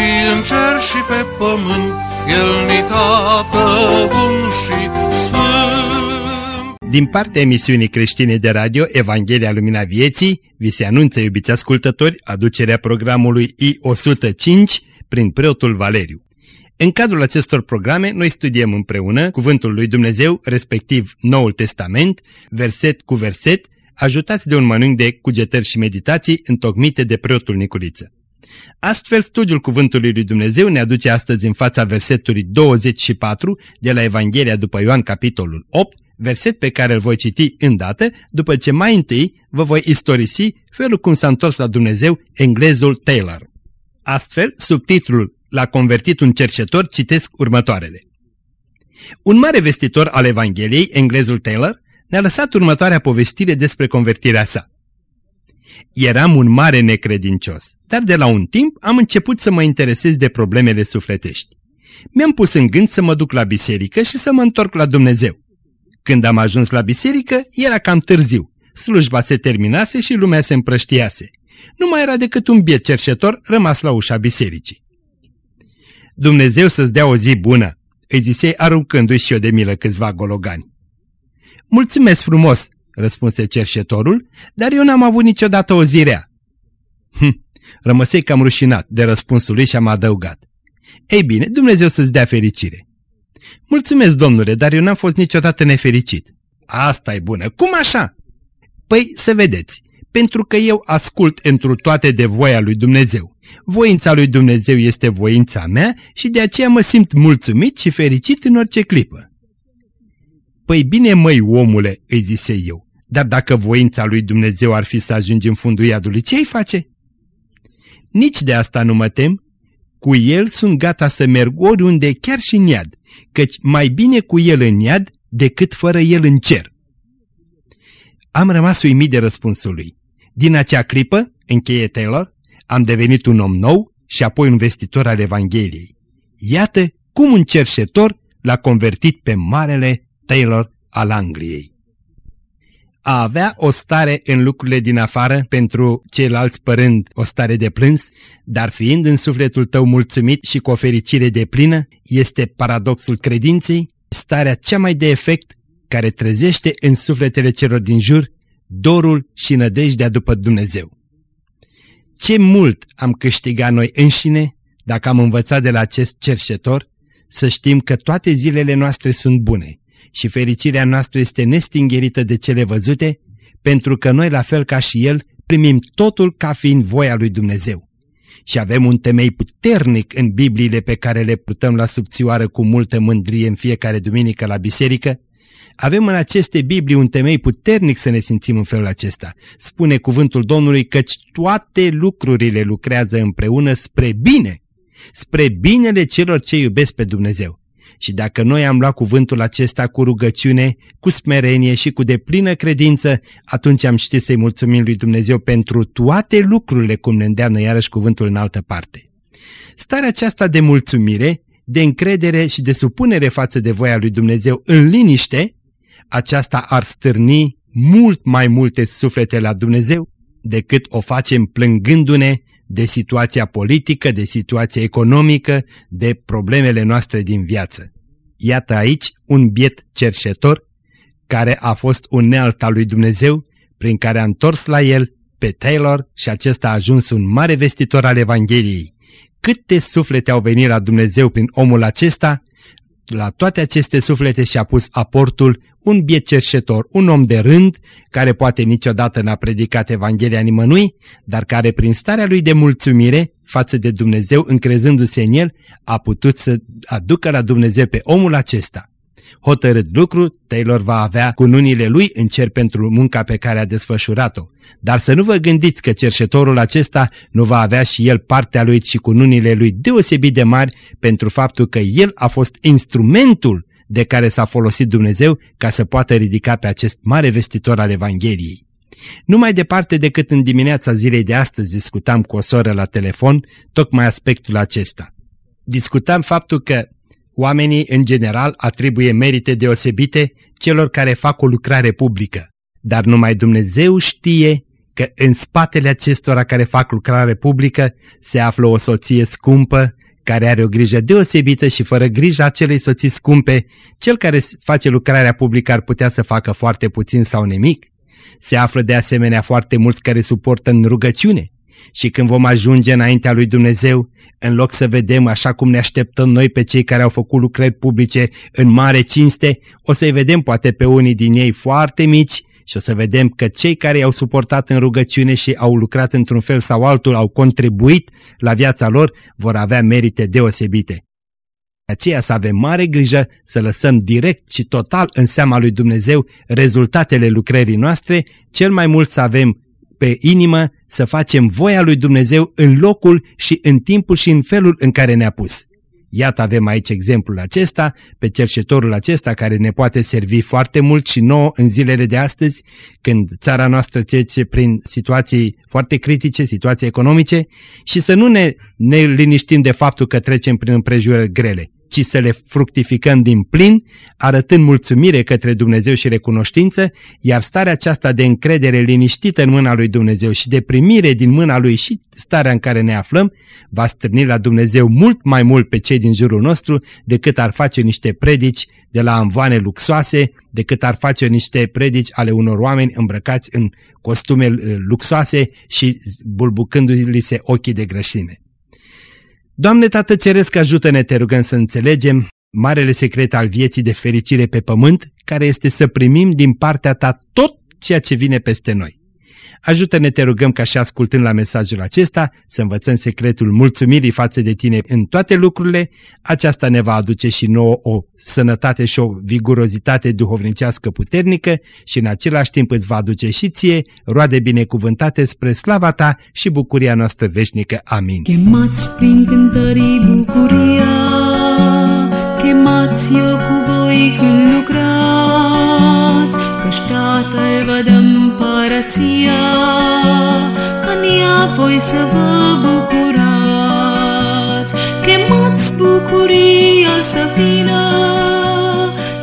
și în cer și pe pământ, El ni tată bun și sfânt. Din partea emisiunii creștine de radio Evanghelia Lumina Vieții, vi se anunță, iubiți ascultători, aducerea programului I-105 prin preotul Valeriu. În cadrul acestor programe, noi studiem împreună Cuvântul lui Dumnezeu, respectiv Noul Testament, verset cu verset, ajutați de un mănânc de cugetări și meditații întocmite de preotul Niculiță. Astfel, studiul Cuvântului lui Dumnezeu ne aduce astăzi în fața versetului 24 de la Evanghelia după Ioan capitolul 8, verset pe care îl voi citi îndată, după ce mai întâi vă voi istorisi felul cum s-a întors la Dumnezeu englezul Taylor. Astfel, subtitlul L-a convertit un cercetor citesc următoarele. Un mare vestitor al Evangheliei, englezul Taylor, ne-a lăsat următoarea povestire despre convertirea sa. Eram un mare necredincios, dar de la un timp am început să mă interesez de problemele sufletești. Mi-am pus în gând să mă duc la biserică și să mă întorc la Dumnezeu. Când am ajuns la biserică, era cam târziu. Slujba se terminase și lumea se împrăștiase. Nu mai era decât un biet cerșetor rămas la ușa bisericii. Dumnezeu să-ți dea o zi bună, îi zise aruncându-i și eu de milă câțiva gologani. Mulțumesc frumos, răspunse cerșetorul, dar eu n-am avut niciodată o zi rea. Hm, rămăsei cam rușinat de răspunsul lui și am adăugat. Ei bine, Dumnezeu să-ți dea fericire. Mulțumesc, domnule, dar eu n-am fost niciodată nefericit. asta e bună. Cum așa? Păi, să vedeți, pentru că eu ascult întru toate de voia lui Dumnezeu. Voința lui Dumnezeu este voința mea și de aceea mă simt mulțumit și fericit în orice clipă. Păi bine, măi, omule, îi zise eu, dar dacă voința lui Dumnezeu ar fi să ajungi în fundul iadului, ce-ai face? Nici de asta nu mă tem. Cu el sunt gata să merg oriunde, chiar și în iad, căci mai bine cu el în iad decât fără el în cer. Am rămas uimit de răspunsul lui. Din acea clipă, încheie Taylor, am devenit un om nou și apoi un vestitor al Evangheliei. Iată cum un cerșetor l-a convertit pe marele Taylor al Angliei. A avea o stare în lucrurile din afară pentru ceilalți părând o stare de plâns, dar fiind în sufletul tău mulțumit și cu o fericire de plină, este paradoxul credinței, starea cea mai de efect care trezește în sufletele celor din jur dorul și nădejdea după Dumnezeu. Ce mult am câștigat noi înșine dacă am învățat de la acest cerșetor să știm că toate zilele noastre sunt bune și fericirea noastră este nestingherită de cele văzute, pentru că noi, la fel ca și el, primim totul ca fiind voia lui Dumnezeu. Și avem un temei puternic în Bibliile pe care le purtăm la subțioară cu multă mândrie în fiecare duminică la biserică, avem în aceste Biblii un temei puternic să ne simțim în felul acesta. Spune cuvântul Domnului căci toate lucrurile lucrează împreună spre bine, spre binele celor ce iubesc pe Dumnezeu. Și dacă noi am luat cuvântul acesta cu rugăciune, cu smerenie și cu deplină credință, atunci am ști să-i mulțumim lui Dumnezeu pentru toate lucrurile, cum ne îndeamnă iarăși cuvântul în altă parte. Starea aceasta de mulțumire, de încredere și de supunere față de voia lui Dumnezeu în liniște, aceasta ar stârni mult mai multe suflete la Dumnezeu decât o facem plângându-ne de situația politică, de situația economică, de problemele noastre din viață. Iată aici un biet cerșetor care a fost unealta lui Dumnezeu, prin care a întors la el pe Taylor și acesta a ajuns un mare vestitor al Evangheliei. Câte suflete au venit la Dumnezeu prin omul acesta la toate aceste suflete și-a pus aportul un biet cerșetor, un om de rând, care poate niciodată n-a predicat Evanghelia nimănui, dar care prin starea lui de mulțumire față de Dumnezeu, încrezându-se în el, a putut să aducă la Dumnezeu pe omul acesta. Hotărât lucru, Taylor va avea cununile lui în cer pentru munca pe care a desfășurat-o. Dar să nu vă gândiți că cerșetorul acesta nu va avea și el partea lui și cununile lui deosebit de mari pentru faptul că el a fost instrumentul de care s-a folosit Dumnezeu ca să poată ridica pe acest mare vestitor al Evangheliei. Nu mai departe decât în dimineața zilei de astăzi discutam cu o soră la telefon tocmai aspectul acesta. Discutam faptul că oamenii în general atribuie merite deosebite celor care fac o lucrare publică, dar numai Dumnezeu știe că în spatele acestora care fac lucrare publică se află o soție scumpă, care are o grijă deosebită și fără grija acelei soții scumpe, cel care face lucrarea publică ar putea să facă foarte puțin sau nimic. Se află de asemenea foarte mulți care suportă în rugăciune. Și când vom ajunge înaintea lui Dumnezeu, în loc să vedem așa cum ne așteptăm noi pe cei care au făcut lucrări publice în mare cinste, o să-i vedem poate pe unii din ei foarte mici și o să vedem că cei care i-au suportat în rugăciune și au lucrat într-un fel sau altul, au contribuit la viața lor, vor avea merite deosebite. Aceea să avem mare grijă să lăsăm direct și total în seama lui Dumnezeu rezultatele lucrării noastre, cel mai mult să avem pe inimă să facem voia lui Dumnezeu în locul și în timpul și în felul în care ne-a pus. Iată avem aici exemplul acesta, pe cercetorul acesta care ne poate servi foarte mult și nouă în zilele de astăzi, când țara noastră trece prin situații foarte critice, situații economice, și să nu ne, ne liniștim de faptul că trecem prin împrejurări grele ci să le fructificăm din plin, arătând mulțumire către Dumnezeu și recunoștință, iar starea aceasta de încredere liniștită în mâna lui Dumnezeu și de primire din mâna lui și starea în care ne aflăm, va strâni la Dumnezeu mult mai mult pe cei din jurul nostru decât ar face niște predici de la învoane luxoase, decât ar face niște predici ale unor oameni îmbrăcați în costume uh, luxoase și bulbucându-li se ochii de grășime. Doamne Tată Ceresc, ajută-ne, te rugăm să înțelegem marele secret al vieții de fericire pe pământ, care este să primim din partea Ta tot ceea ce vine peste noi. Ajută-ne, te rugăm, ca și ascultând la mesajul acesta, să învățăm secretul mulțumirii față de tine în toate lucrurile. Aceasta ne va aduce și nouă o sănătate și o vigurozitate duhovnicească puternică și în același timp îți va aduce și ție roade binecuvântate spre slava ta și bucuria noastră veșnică. Amin. Chemați prin cântării bucuria, chemați eu cu voi când lucrați, căci Tatăl vă dă împărăția, că în ea voi să vă bucurați. Chemați bucuria să vină,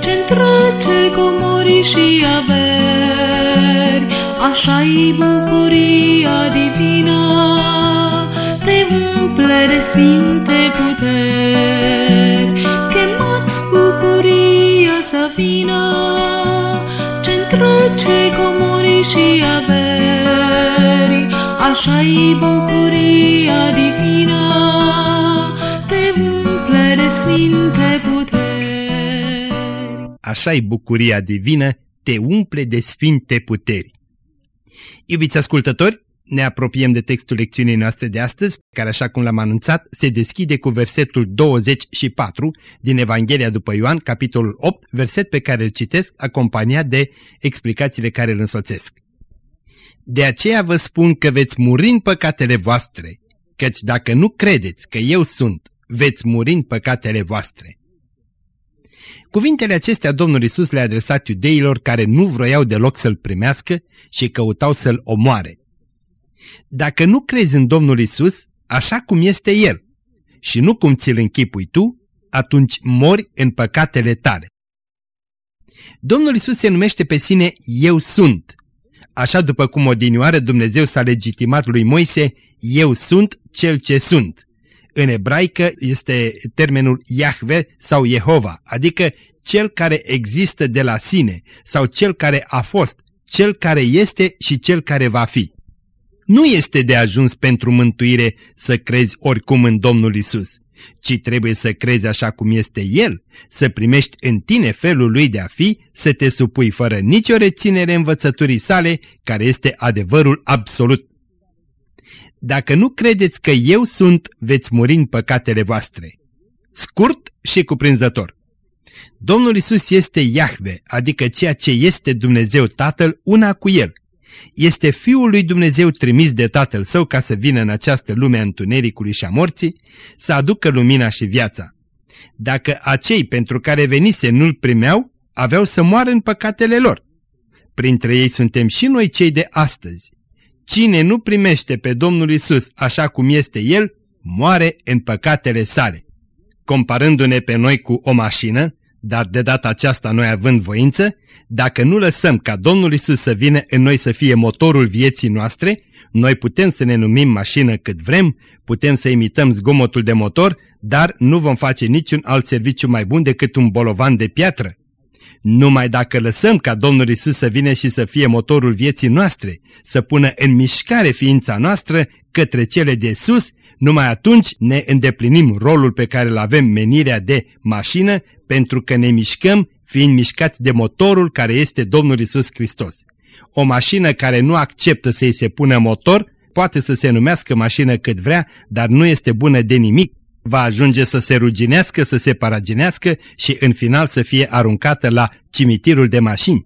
ce întrece comori și averi, așa-i bucuria divină, te umple de sfinte puteri. Chemați bucuria să vină, așa-i bucuria divină, te umple de sfinte puteri. Așa-i bucuria divină, te umple de sfinte puteri. Iubiți ascultători, ne apropiem de textul lecțiunii noastre de astăzi, care, așa cum l-am anunțat, se deschide cu versetul 24 din Evanghelia după Ioan, capitolul 8, verset pe care îl citesc, acompaniat de explicațiile care îl însoțesc. De aceea vă spun că veți muri în păcatele voastre, căci dacă nu credeți că eu sunt, veți muri în păcatele voastre. Cuvintele acestea Domnul Isus le-a adresat iudeilor care nu vroiau deloc să-L primească și căutau să-L omoare. Dacă nu crezi în Domnul Isus, așa cum este El, și nu cum ți-l închipui tu, atunci mori în păcatele tale. Domnul Isus se numește pe sine Eu sunt. Așa după cum odinioară Dumnezeu s-a legitimat lui Moise, Eu sunt cel ce sunt. În ebraică este termenul Yahve sau Jehova, adică cel care există de la sine sau cel care a fost, cel care este și cel care va fi. Nu este de ajuns pentru mântuire să crezi oricum în Domnul Isus, ci trebuie să crezi așa cum este El, să primești în tine felul Lui de a fi, să te supui fără nicio reținere învățăturii sale, care este adevărul absolut. Dacă nu credeți că eu sunt, veți muri în păcatele voastre. Scurt și cuprinzător. Domnul Isus este Iahve, adică ceea ce este Dumnezeu Tatăl, una cu El. Este Fiul lui Dumnezeu trimis de Tatăl Său ca să vină în această lume a întunericului și a morții, să aducă lumina și viața. Dacă acei pentru care venise nu-L primeau, aveau să moară în păcatele lor. Printre ei suntem și noi cei de astăzi. Cine nu primește pe Domnul Isus așa cum este El, moare în păcatele sale. Comparându-ne pe noi cu o mașină, dar de data aceasta noi având voință, dacă nu lăsăm ca Domnul Isus să vină în noi să fie motorul vieții noastre, noi putem să ne numim mașină cât vrem, putem să imităm zgomotul de motor, dar nu vom face niciun alt serviciu mai bun decât un bolovan de piatră. Numai dacă lăsăm ca Domnul Isus să vină și să fie motorul vieții noastre, să pună în mișcare ființa noastră către cele de sus, numai atunci ne îndeplinim rolul pe care îl avem menirea de mașină, pentru că ne mișcăm fiind mișcați de motorul care este Domnul Isus Hristos. O mașină care nu acceptă să-i se pună motor, poate să se numească mașină cât vrea, dar nu este bună de nimic, va ajunge să se ruginească, să se paraginească și în final să fie aruncată la cimitirul de mașini.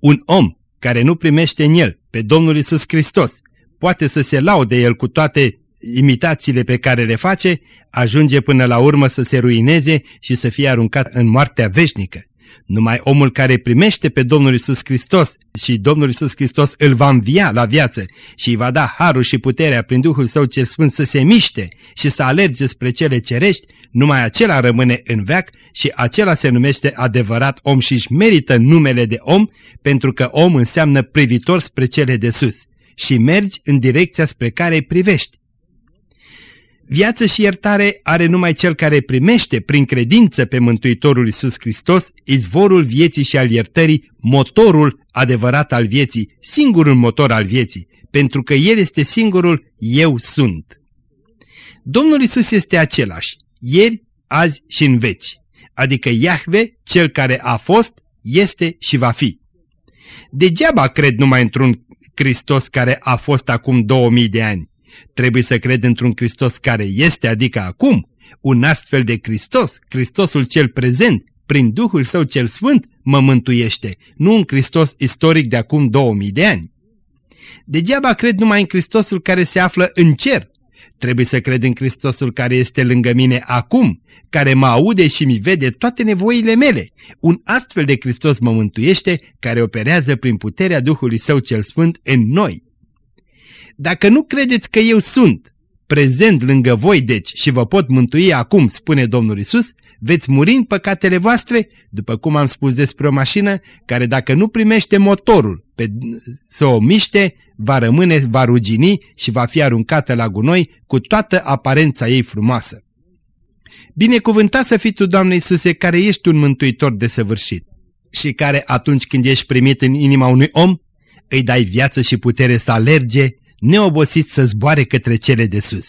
Un om care nu primește în el pe Domnul Isus Hristos poate să se laude el cu toate imitațiile pe care le face, ajunge până la urmă să se ruineze și să fie aruncat în moartea veșnică. Numai omul care primește pe Domnul Isus Hristos și Domnul Isus Hristos îl va învia la viață și îi va da harul și puterea prin Duhul Său cel Sfânt să se miște și să alerge spre cele cerești, numai acela rămâne în veac și acela se numește adevărat om și își merită numele de om pentru că om înseamnă privitor spre cele de sus și mergi în direcția spre care îi privești. Viață și iertare are numai cel care primește prin credință pe Mântuitorul Iisus Hristos, izvorul vieții și al iertării, motorul adevărat al vieții, singurul motor al vieții, pentru că El este singurul Eu sunt. Domnul Iisus este același, ieri, azi și în veci, adică Iahve, Cel care a fost, este și va fi. Degeaba cred numai într-un Hristos care a fost acum 2000 de ani Trebuie să cred într-un Hristos care este, adică acum, un astfel de Hristos, Hristosul cel prezent, prin Duhul Său cel Sfânt, mă mântuiește, nu un Hristos istoric de acum 2000 de ani. Degeaba cred numai în Hristosul care se află în cer. Trebuie să cred în Hristosul care este lângă mine acum, care mă aude și mi vede toate nevoile mele. Un astfel de Hristos mă mântuiește, care operează prin puterea Duhului Său cel Sfânt în noi. Dacă nu credeți că eu sunt prezent lângă voi deci și vă pot mântui acum, spune Domnul Isus, veți muri în păcatele voastre, după cum am spus despre o mașină, care dacă nu primește motorul pe, să o miște, va rămâne, va rugini și va fi aruncată la gunoi cu toată aparența ei frumoasă. Binecuvântat să fii Tu, Doamne Iisuse, care ești un mântuitor desăvârșit și care atunci când ești primit în inima unui om, îi dai viață și putere să alerge, neobosit să zboare către cele de sus.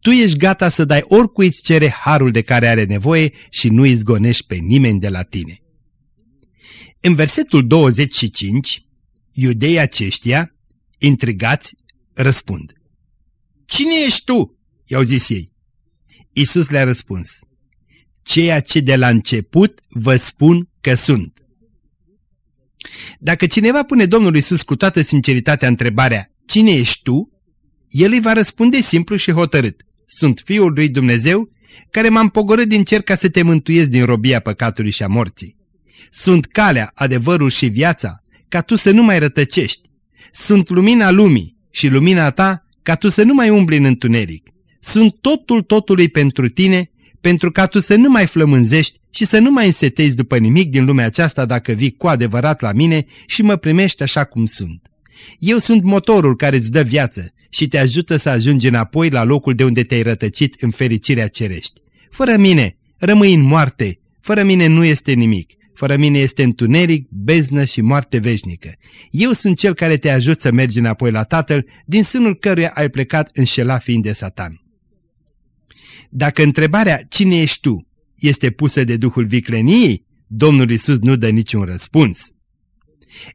Tu ești gata să dai oricui îți cere harul de care are nevoie și nu izgonești pe nimeni de la tine. În versetul 25, iudeii aceștia, intrigați, răspund. Cine ești tu? I-au zis ei. Isus le-a răspuns. Ceea ce de la început vă spun că sunt. Dacă cineva pune Domnul Isus cu toată sinceritatea întrebarea Cine ești tu? El îi va răspunde simplu și hotărât. Sunt Fiul lui Dumnezeu, care m-am pogorât din cer ca să te mântuiesc din robia păcatului și a morții. Sunt calea, adevărul și viața, ca tu să nu mai rătăcești. Sunt lumina lumii și lumina ta, ca tu să nu mai umbli în întuneric. Sunt totul totului pentru tine, pentru ca tu să nu mai flămânzești și să nu mai însetezi după nimic din lumea aceasta dacă vii cu adevărat la mine și mă primești așa cum sunt. Eu sunt motorul care îți dă viață și te ajută să ajungi înapoi la locul de unde te-ai rătăcit în fericirea cerești. Fără mine rămâi în moarte, fără mine nu este nimic, fără mine este întuneric, beznă și moarte veșnică. Eu sunt cel care te ajut să mergi înapoi la Tatăl, din sânul căruia ai plecat înșelat fiind de Satan. Dacă întrebarea cine ești tu este pusă de Duhul vicleniei, Domnul Isus nu dă niciun răspuns.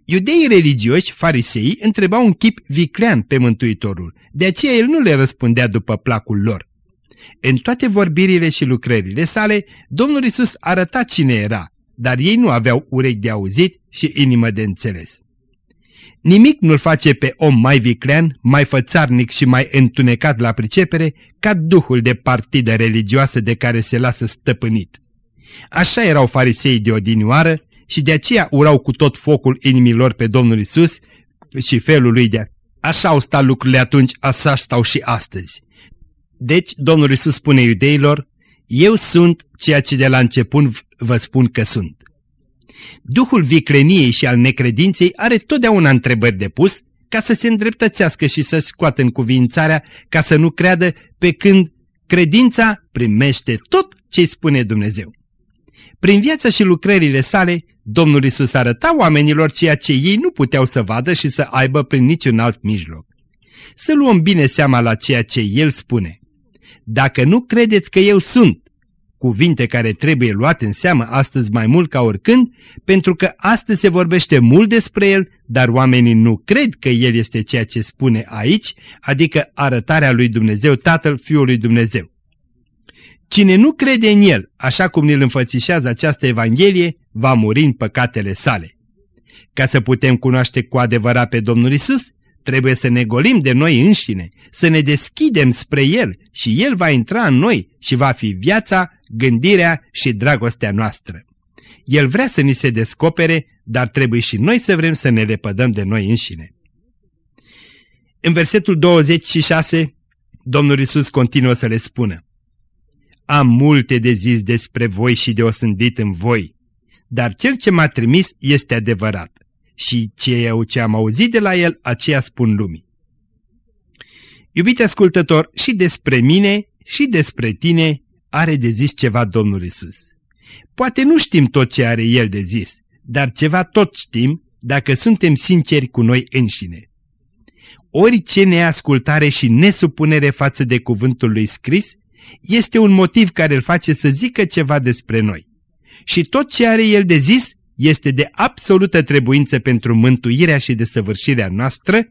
Iudeii religioși, farisei, întrebau un chip viclean pe Mântuitorul, de aceea el nu le răspundea după placul lor. În toate vorbirile și lucrările sale, Domnul Isus arăta cine era, dar ei nu aveau urechi de auzit și inimă de înțeles. Nimic nu-l face pe om mai viclean, mai fățarnic și mai întunecat la pricepere ca duhul de partidă religioasă de care se lasă stăpânit. Așa erau farisei de odinioară și de aceea urau cu tot focul inimilor pe Domnul Isus și felul lui de Așa au stat lucrurile atunci, așa stau și astăzi. Deci Domnul Isus spune iudeilor, eu sunt ceea ce de la început vă spun că sunt. Duhul vicleniei și al necredinței are totdeauna întrebări de pus ca să se îndreptățească și să scoată în cuvințarea ca să nu creadă pe când credința primește tot ce îi spune Dumnezeu. Prin viața și lucrările sale, Domnul Isus arăta oamenilor ceea ce ei nu puteau să vadă și să aibă prin niciun alt mijloc. Să luăm bine seama la ceea ce El spune. Dacă nu credeți că eu sunt, cuvinte care trebuie luate în seamă astăzi mai mult ca oricând, pentru că astăzi se vorbește mult despre el, dar oamenii nu cred că el este ceea ce spune aici, adică arătarea lui Dumnezeu, Tatăl Fiului Dumnezeu. Cine nu crede în el, așa cum ne-l înfățișează această Evanghelie, va muri în păcatele sale. Ca să putem cunoaște cu adevărat pe Domnul Isus, trebuie să ne golim de noi înșine, să ne deschidem spre El și El va intra în noi și va fi viața, gândirea și dragostea noastră. El vrea să ni se descopere, dar trebuie și noi să vrem să ne lepădăm de noi înșine. În versetul 26, Domnul Isus continuă să le spună, Am multe de zis despre voi și de osândit în voi, dar cel ce m-a trimis este adevărat și ce eu ce am auzit de la el, aceea spun lumii. Iubite ascultător, și despre mine și despre tine are de zis ceva Domnul Isus. Poate nu știm tot ce are El de zis, dar ceva tot știm dacă suntem sinceri cu noi înșine. Orice neascultare și nesupunere față de cuvântul lui scris este un motiv care îl face să zică ceva despre noi. Și tot ce are El de zis este de absolută trebuință pentru mântuirea și desăvârșirea noastră,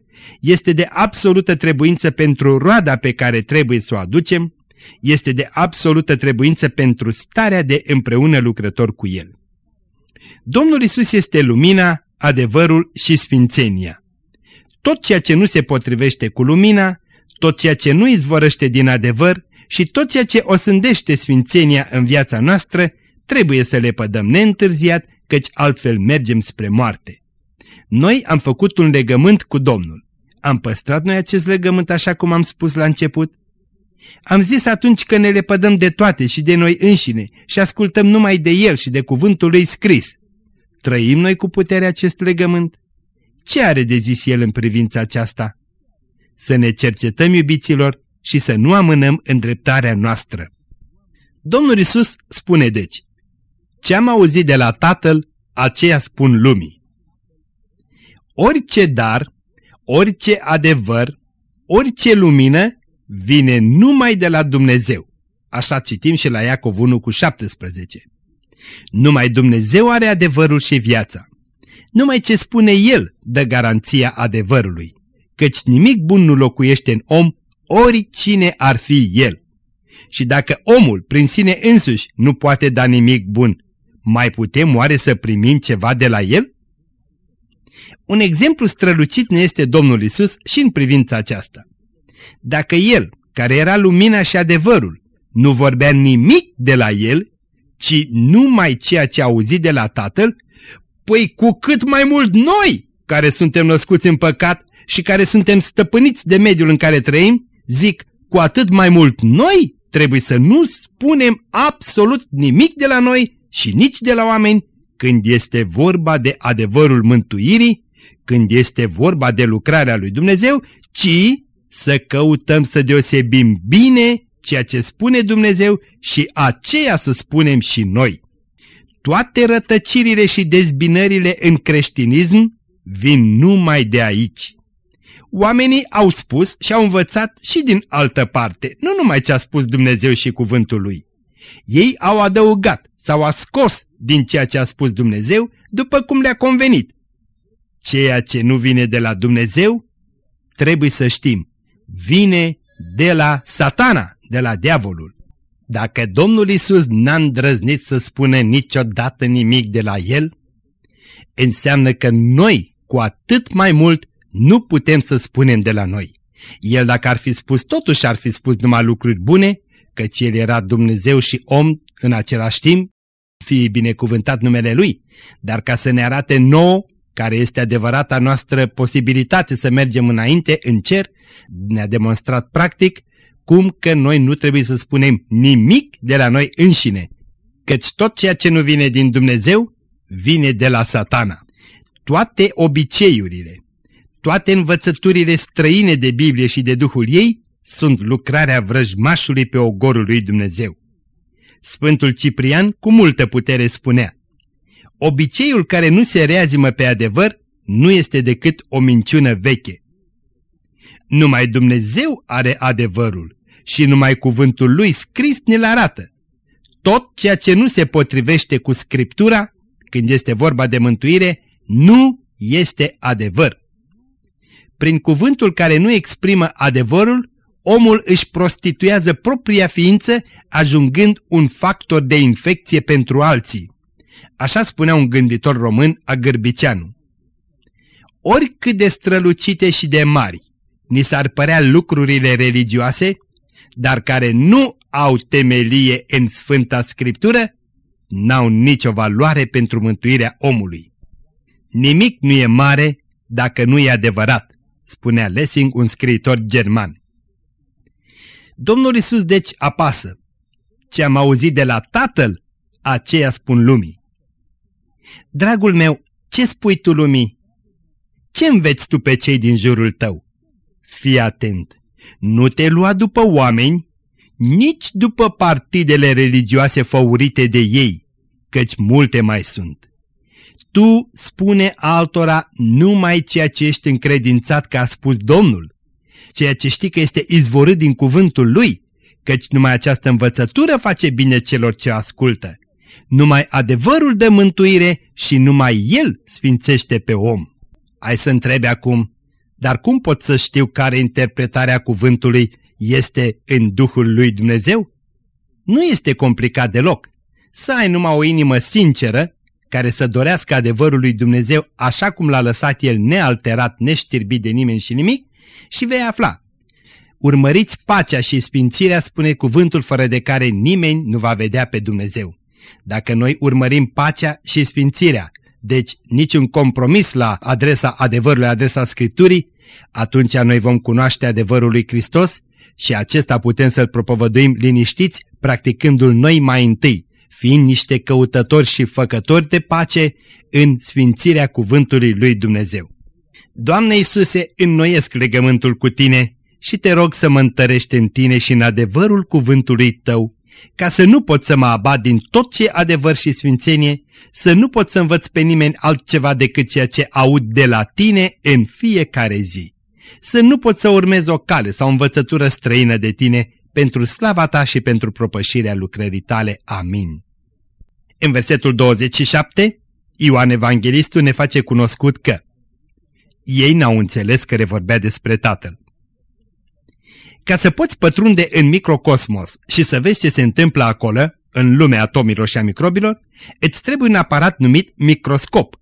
este de absolută trebuință pentru roada pe care trebuie să o aducem, este de absolută trebuință pentru starea de împreună lucrător cu El. Domnul Isus este lumina, adevărul și sfințenia. Tot ceea ce nu se potrivește cu lumina, tot ceea ce nu izvorăște din adevăr și tot ceea ce osândește sfințenia în viața noastră, trebuie să le pădăm neîntârziat, căci altfel mergem spre moarte. Noi am făcut un legământ cu Domnul. Am păstrat noi acest legământ așa cum am spus la început? Am zis atunci că ne lepădăm de toate și de noi înșine și ascultăm numai de El și de cuvântul lui scris. Trăim noi cu puterea acest legământ? Ce are de zis El în privința aceasta? Să ne cercetăm, iubiților, și să nu amânăm îndreptarea noastră. Domnul Isus spune deci, ce am auzit de la Tatăl, aceea spun lumii. Orice dar, orice adevăr, orice lumină vine numai de la Dumnezeu. Așa citim și la Iacov 1 cu 17. Numai Dumnezeu are adevărul și viața. Numai ce spune El dă garanția adevărului, căci nimic bun nu locuiește în om, oricine ar fi El. Și dacă omul prin sine însuși nu poate da nimic bun, mai putem oare să primim ceva de la El? Un exemplu strălucit ne este Domnul Isus și în privința aceasta. Dacă El, care era lumina și adevărul, nu vorbea nimic de la El, ci numai ceea ce a auzit de la Tatăl, păi cu cât mai mult noi, care suntem născuți în păcat și care suntem stăpâniți de mediul în care trăim, zic, cu atât mai mult noi trebuie să nu spunem absolut nimic de la noi și nici de la oameni când este vorba de adevărul mântuirii, când este vorba de lucrarea lui Dumnezeu, ci să căutăm să deosebim bine ceea ce spune Dumnezeu și aceea să spunem și noi. Toate rătăcirile și dezbinările în creștinism vin numai de aici. Oamenii au spus și au învățat și din altă parte, nu numai ce a spus Dumnezeu și cuvântul lui. Ei au adăugat sau a scos din ceea ce a spus Dumnezeu după cum le-a convenit. Ceea ce nu vine de la Dumnezeu, trebuie să știm, vine de la satana, de la diavolul. Dacă Domnul Isus n-a îndrăznit să spună niciodată nimic de la el, înseamnă că noi, cu atât mai mult, nu putem să spunem de la noi. El dacă ar fi spus, totuși ar fi spus numai lucruri bune, căci El era Dumnezeu și om în același timp, fie binecuvântat numele Lui, dar ca să ne arate nouă, care este adevărata noastră posibilitate să mergem înainte în cer, ne-a demonstrat practic cum că noi nu trebuie să spunem nimic de la noi înșine, căci tot ceea ce nu vine din Dumnezeu, vine de la satana. Toate obiceiurile, toate învățăturile străine de Biblie și de Duhul ei sunt lucrarea vrăjmașului pe ogorul lui Dumnezeu. Sfântul Ciprian cu multă putere spunea, Obiceiul care nu se reazimă pe adevăr nu este decât o minciună veche. Numai Dumnezeu are adevărul și numai cuvântul lui scris ne-l arată. Tot ceea ce nu se potrivește cu Scriptura, când este vorba de mântuire, nu este adevăr. Prin cuvântul care nu exprimă adevărul, omul își prostituează propria ființă, ajungând un factor de infecție pentru alții. Așa spunea un gânditor român, Agârbiceanu. Oricât de strălucite și de mari ni s-ar părea lucrurile religioase, dar care nu au temelie în Sfânta Scriptură, n-au nicio valoare pentru mântuirea omului. Nimic nu e mare dacă nu e adevărat, spunea Lessing, un scriitor german. Domnul Isus deci apasă. Ce am auzit de la Tatăl, aceea spun lumii. Dragul meu, ce spui tu lumii? Ce înveți tu pe cei din jurul tău? Fii atent, nu te lua după oameni, nici după partidele religioase favorite de ei, căci multe mai sunt. Tu spune altora numai ceea ce ești încredințat că a spus Domnul, ceea ce știi că este izvorât din cuvântul Lui, căci numai această învățătură face bine celor ce ascultă. Numai adevărul de mântuire și numai El sfințește pe om. Ai să întrebi acum, dar cum pot să știu care interpretarea cuvântului este în Duhul lui Dumnezeu? Nu este complicat deloc. Să ai numai o inimă sinceră, care să dorească adevărul lui Dumnezeu așa cum l-a lăsat El nealterat, neștirbit de nimeni și nimic, și vei afla. Urmăriți pacea și sfințirea, spune cuvântul fără de care nimeni nu va vedea pe Dumnezeu. Dacă noi urmărim pacea și sfințirea, deci niciun compromis la adresa adevărului, adresa Scripturii, atunci noi vom cunoaște adevărul lui Hristos și acesta putem să-l propovăduim liniștiți, practicându-l noi mai întâi, fiind niște căutători și făcători de pace în sfințirea cuvântului lui Dumnezeu. Doamne Iisuse, înnoiesc legământul cu Tine și te rog să mă întărești în Tine și în adevărul cuvântului Tău, ca să nu pot să mă abat din tot ce adevăr și sfințenie, să nu pot să învăț pe nimeni altceva decât ceea ce aud de la Tine în fiecare zi. Să nu pot să urmez o cale sau învățătură străină de Tine pentru slava Ta și pentru propășirea lucrării Tale. Amin. În versetul 27, Ioan Evanghelistul ne face cunoscut că ei n-au înțeles că vorbea despre Tatăl. Ca să poți pătrunde în microcosmos și să vezi ce se întâmplă acolo, în lumea atomilor și a microbilor, îți trebuie un aparat numit microscop.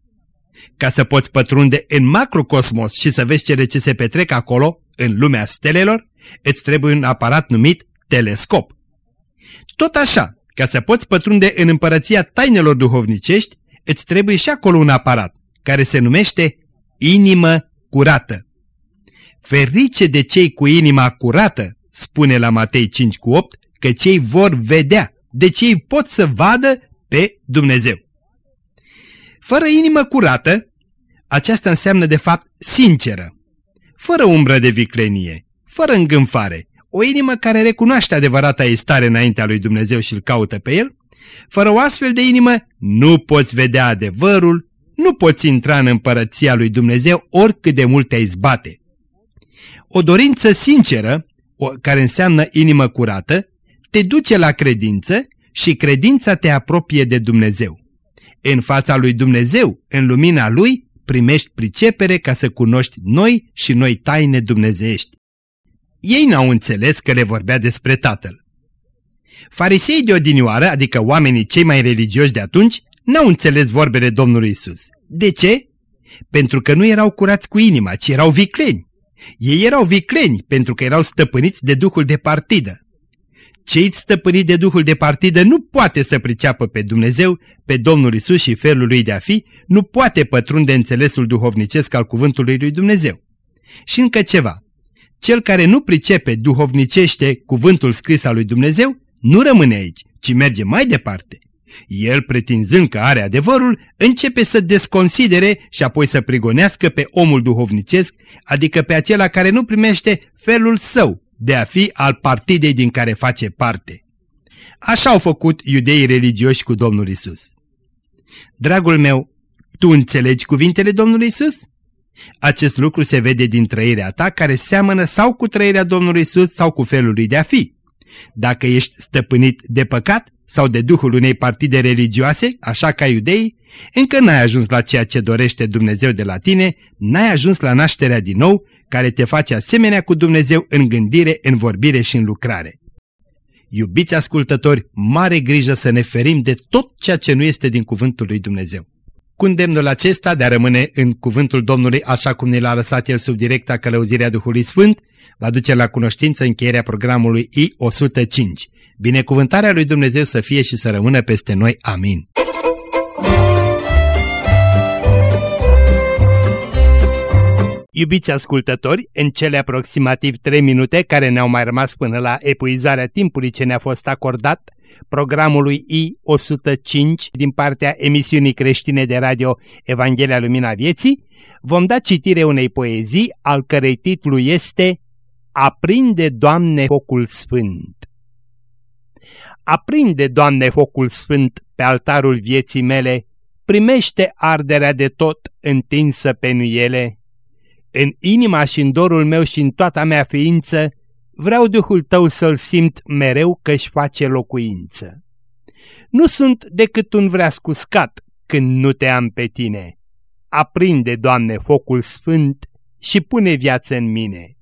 Ca să poți pătrunde în macrocosmos și să vezi cele ce se petrec acolo, în lumea stelelor, îți trebuie un aparat numit telescop. Tot așa, ca să poți pătrunde în împărăția tainelor duhovnicești, îți trebuie și acolo un aparat, care se numește inimă curată. Ferice de cei cu inima curată, spune la Matei 5 cu 8, că cei vor vedea, de cei pot să vadă pe Dumnezeu. Fără inimă curată, aceasta înseamnă de fapt sinceră, fără umbră de viclenie, fără îngânfare, o inimă care recunoaște adevărata ei stare înaintea lui Dumnezeu și îl caută pe el, fără o astfel de inimă nu poți vedea adevărul, nu poți intra în împărăția lui Dumnezeu oricât de mult te izbate. O dorință sinceră, o, care înseamnă inimă curată, te duce la credință și credința te apropie de Dumnezeu. În fața lui Dumnezeu, în lumina lui, primești pricepere ca să cunoști noi și noi taine dumnezeiești. Ei n-au înțeles că le vorbea despre Tatăl. Fariseii de odinioară, adică oamenii cei mai religioși de atunci, n-au înțeles vorbele Domnului Isus. De ce? Pentru că nu erau curați cu inima, ci erau vicleni. Ei erau vicleni pentru că erau stăpâniți de duhul de partidă. Cei stăpâniți de duhul de partidă nu poate să priceapă pe Dumnezeu, pe Domnul Isus și felul lui de a fi, nu poate pătrunde înțelesul duhovnicesc al cuvântului lui Dumnezeu. Și încă ceva. Cel care nu pricepe duhovnicește cuvântul scris al lui Dumnezeu, nu rămâne aici, ci merge mai departe. El, pretinzând că are adevărul, începe să desconsidere și apoi să prigonească pe omul duhovnicesc, adică pe acela care nu primește felul său de a fi al partidei din care face parte. Așa au făcut iudeii religioși cu Domnul Isus. Dragul meu, tu înțelegi cuvintele Domnului Isus? Acest lucru se vede din trăirea ta care seamănă sau cu trăirea Domnului Isus sau cu felul lui de a fi. Dacă ești stăpânit de păcat sau de duhul unei partide religioase, așa ca iudei, încă n-ai ajuns la ceea ce dorește Dumnezeu de la tine, n-ai ajuns la nașterea din nou, care te face asemenea cu Dumnezeu în gândire, în vorbire și în lucrare. Iubiți ascultători, mare grijă să ne ferim de tot ceea ce nu este din cuvântul lui Dumnezeu. Cu îndemnul acesta de a rămâne în cuvântul Domnului așa cum ne l-a lăsat El sub directa călăuzirea Duhului Sfânt, va duce la cunoștință încheierea programului I-105. Binecuvântarea lui Dumnezeu să fie și să rămână peste noi. Amin. Iubiți ascultători, în cele aproximativ 3 minute care ne-au mai rămas până la epuizarea timpului ce ne-a fost acordat, programului I-105 din partea emisiunii creștine de radio Evanghelia Lumina Vieții, vom da citire unei poezii al cărei titlu este Aprinde, Doamne, focul sfânt. Aprinde, Doamne, focul sfânt pe altarul vieții mele, primește arderea de tot întinsă pe nuiele. În inima și în dorul meu și în toată mea ființă, vreau Duhul Tău să-L simt mereu că-și face locuință. Nu sunt decât un vreascu scat când nu te am pe tine. Aprinde, Doamne, focul sfânt și pune viață în mine.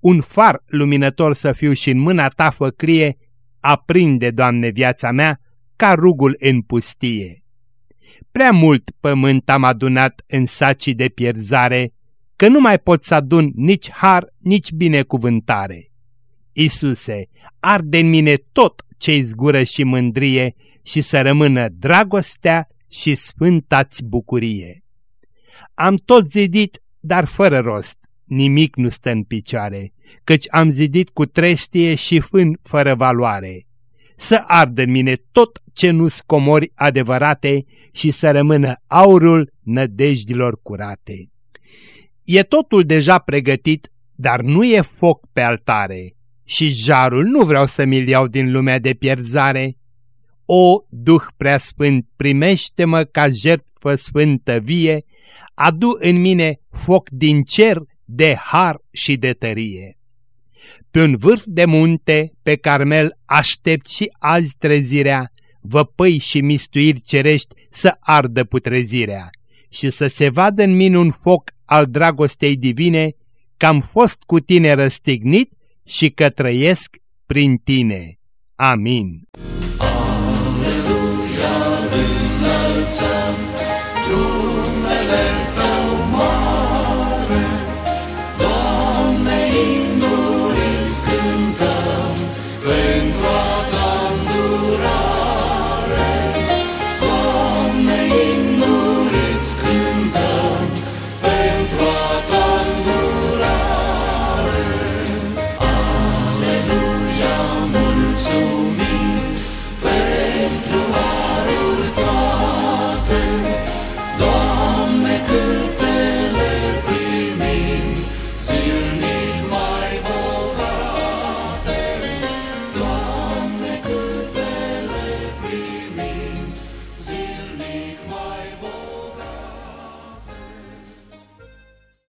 Un far luminător să fiu și în mâna ta făcrie, aprinde, Doamne, viața mea ca rugul în pustie. Prea mult pământ am adunat în sacii de pierzare, că nu mai pot să adun nici har, nici binecuvântare. Isuse, arde în mine tot ce-i zgură și mândrie și să rămână dragostea și sfântați bucurie. Am tot zidit, dar fără rost, nimic nu stă în picioare, căci am zidit cu trestie și fân fără valoare. Să ardă în mine tot ce nu scomori adevărate și să rămână aurul nădejdilor curate. E totul deja pregătit, dar nu e foc pe altare și jarul nu vreau să mi-l iau din lumea de pierzare. O, Duh preasfânt, primește-mă ca jertfă sfântă vie, adu în mine foc din cer de har și de tărie. Pe un vârf de munte, pe Carmel, aștept și azi trezirea, văpăi și mistuiri cerești să ardă putrezirea și să se vadă în mine un foc al dragostei divine, că am fost cu tine răstignit și că trăiesc prin tine. Amin. Aleluia.